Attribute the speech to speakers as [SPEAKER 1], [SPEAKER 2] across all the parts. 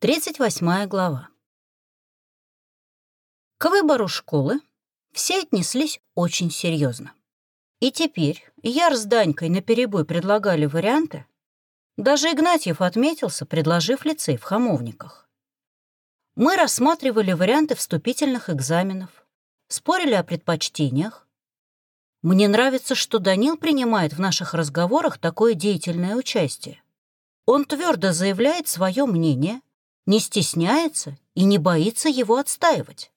[SPEAKER 1] 38 глава. К выбору школы все отнеслись очень серьезно. И теперь Яр с Данькой наперебой предлагали варианты. Даже Игнатьев отметился, предложив лицей в Хамовниках. Мы рассматривали варианты вступительных экзаменов, спорили о предпочтениях. Мне нравится, что Данил принимает в наших разговорах такое деятельное участие. Он твердо заявляет свое мнение, не стесняется и не боится его отстаивать.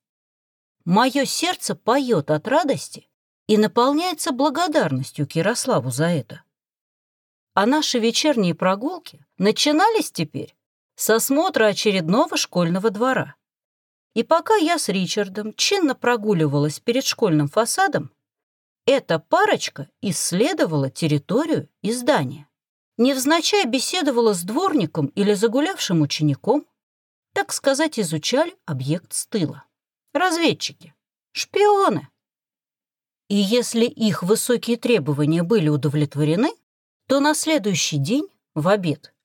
[SPEAKER 1] Мое сердце поет от радости и наполняется благодарностью к Ярославу за это. А наши вечерние прогулки начинались теперь с осмотра очередного школьного двора. И пока я с Ричардом чинно прогуливалась перед школьным фасадом, эта парочка исследовала территорию и здание. Невзначай беседовала с дворником или загулявшим учеником, так сказать, изучали объект с тыла. Разведчики, шпионы. И если их высокие требования были удовлетворены, то на следующий день, в обед,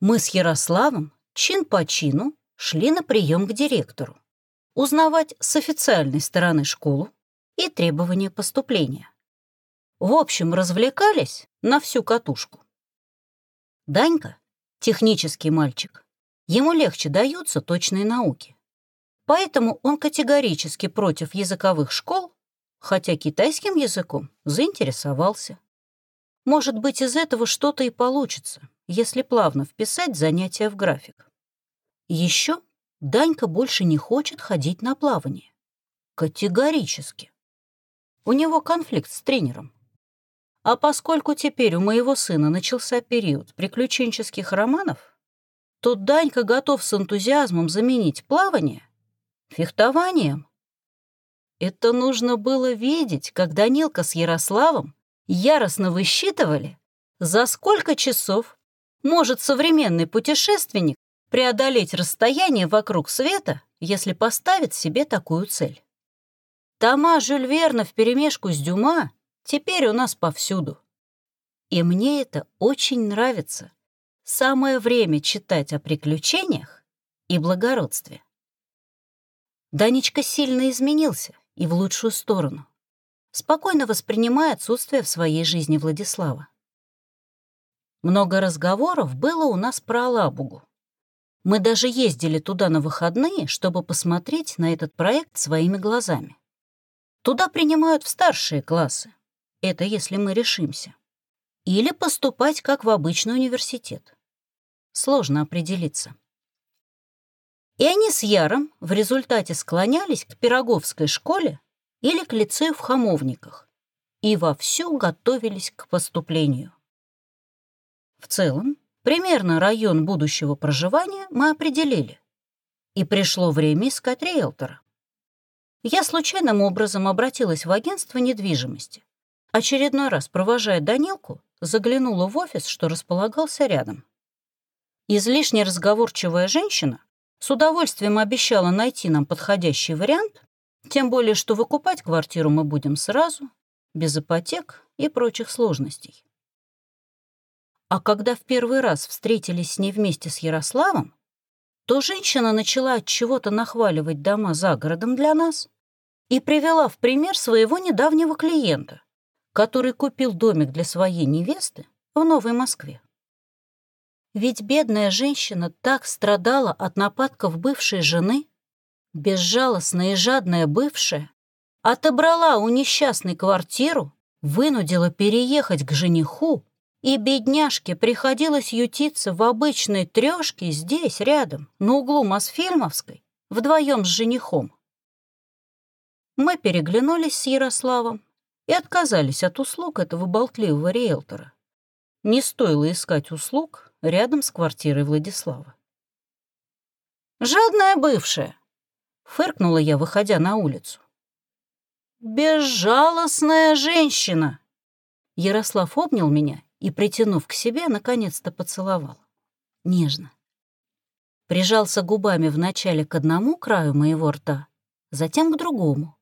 [SPEAKER 1] мы с Ярославом чин по чину шли на прием к директору, узнавать с официальной стороны школу и требования поступления. В общем, развлекались на всю катушку. Данька — технический мальчик, Ему легче даются точные науки. Поэтому он категорически против языковых школ, хотя китайским языком заинтересовался. Может быть, из этого что-то и получится, если плавно вписать занятия в график. Еще Данька больше не хочет ходить на плавание. Категорически. У него конфликт с тренером. А поскольку теперь у моего сына начался период приключенческих романов, то Данька готов с энтузиазмом заменить плавание фехтованием. Это нужно было видеть, как Данилка с Ярославом яростно высчитывали, за сколько часов может современный путешественник преодолеть расстояние вокруг света, если поставит себе такую цель. Тома Жюль Верна вперемешку с Дюма теперь у нас повсюду. И мне это очень нравится. Самое время читать о приключениях и благородстве. Данечка сильно изменился и в лучшую сторону, спокойно воспринимая отсутствие в своей жизни Владислава. Много разговоров было у нас про Алабугу. Мы даже ездили туда на выходные, чтобы посмотреть на этот проект своими глазами. Туда принимают в старшие классы. Это если мы решимся. Или поступать как в обычный университет сложно определиться. И они с Яром в результате склонялись к Пироговской школе или к лицею в Хамовниках и вовсю готовились к поступлению. В целом, примерно район будущего проживания мы определили, и пришло время искать риэлтора. Я случайным образом обратилась в агентство недвижимости. Очередной раз, провожая Данилку, заглянула в офис, что располагался рядом. Излишне разговорчивая женщина с удовольствием обещала найти нам подходящий вариант, тем более что выкупать квартиру мы будем сразу, без ипотек и прочих сложностей. А когда в первый раз встретились с ней вместе с Ярославом, то женщина начала от чего-то нахваливать дома за городом для нас и привела в пример своего недавнего клиента, который купил домик для своей невесты в Новой Москве. Ведь бедная женщина так страдала от нападков бывшей жены, безжалостная и жадная бывшая, отобрала у несчастной квартиру, вынудила переехать к жениху, и бедняжке приходилось ютиться в обычной трёшке здесь, рядом, на углу Мосфильмовской, вдвоем с женихом. Мы переглянулись с Ярославом и отказались от услуг этого болтливого риэлтора. Не стоило искать услуг рядом с квартирой Владислава. «Жадная бывшая!» — фыркнула я, выходя на улицу. «Безжалостная женщина!» Ярослав обнял меня и, притянув к себе, наконец-то поцеловал. Нежно. Прижался губами вначале к одному краю моего рта, затем к другому.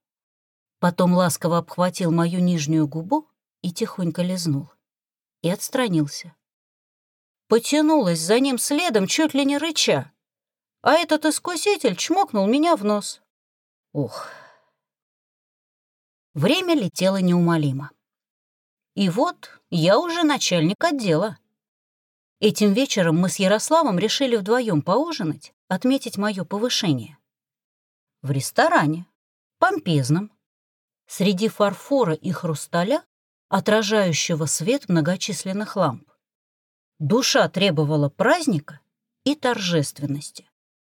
[SPEAKER 1] Потом ласково обхватил мою нижнюю губу и тихонько лизнул и отстранился. Потянулась за ним следом, чуть ли не рыча. а этот искуситель чмокнул меня в нос. Ух. Время летело неумолимо. И вот я уже начальник отдела. Этим вечером мы с Ярославом решили вдвоем поужинать, отметить мое повышение. В ресторане, помпезном, среди фарфора и хрусталя, отражающего свет многочисленных ламп. Душа требовала праздника и торжественности.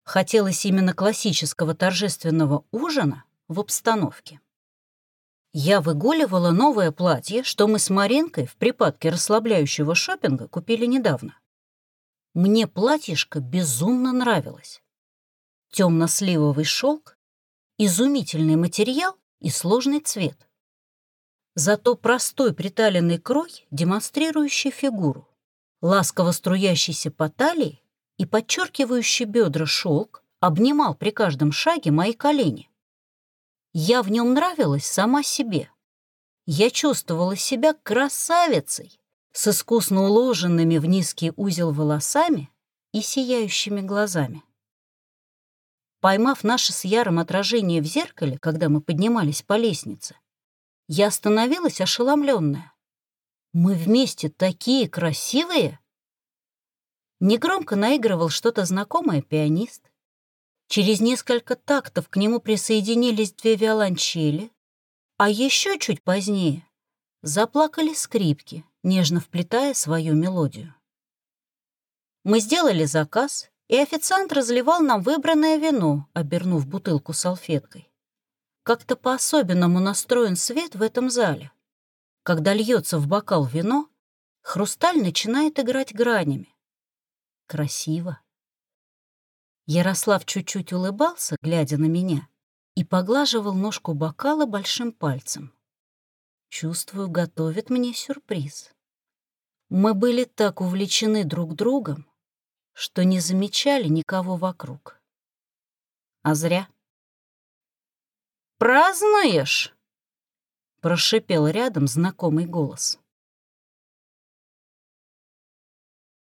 [SPEAKER 1] Хотелось именно классического торжественного ужина в обстановке. Я выгуливала новое платье, что мы с Маринкой в припадке расслабляющего шопинга купили недавно. Мне платьишко безумно нравилось. Темно-сливовый шелк, изумительный материал и сложный цвет. Зато простой приталенный крой, демонстрирующий фигуру, ласково струящийся по талии и подчеркивающий бедра шелк, обнимал при каждом шаге мои колени. Я в нем нравилась сама себе. Я чувствовала себя красавицей, с искусно уложенными в низкий узел волосами и сияющими глазами. Поймав наше с Яром отражение в зеркале, когда мы поднимались по лестнице, я остановилась ошеломленная. Мы вместе такие красивые! Негромко наигрывал что-то знакомое пианист. Через несколько тактов к нему присоединились две виолончели, а еще чуть позднее заплакали скрипки, нежно вплетая свою мелодию. Мы сделали заказ, и официант разливал нам выбранное вино, обернув бутылку салфеткой. Как-то по-особенному настроен свет в этом зале. Когда льется в бокал вино, хрусталь начинает играть гранями. Красиво. Ярослав чуть-чуть улыбался, глядя на меня, и поглаживал ножку бокала большим пальцем. Чувствую, готовит мне сюрприз. Мы были так увлечены друг другом, что не замечали никого вокруг. А зря. «Празднуешь?» — прошипел рядом знакомый голос.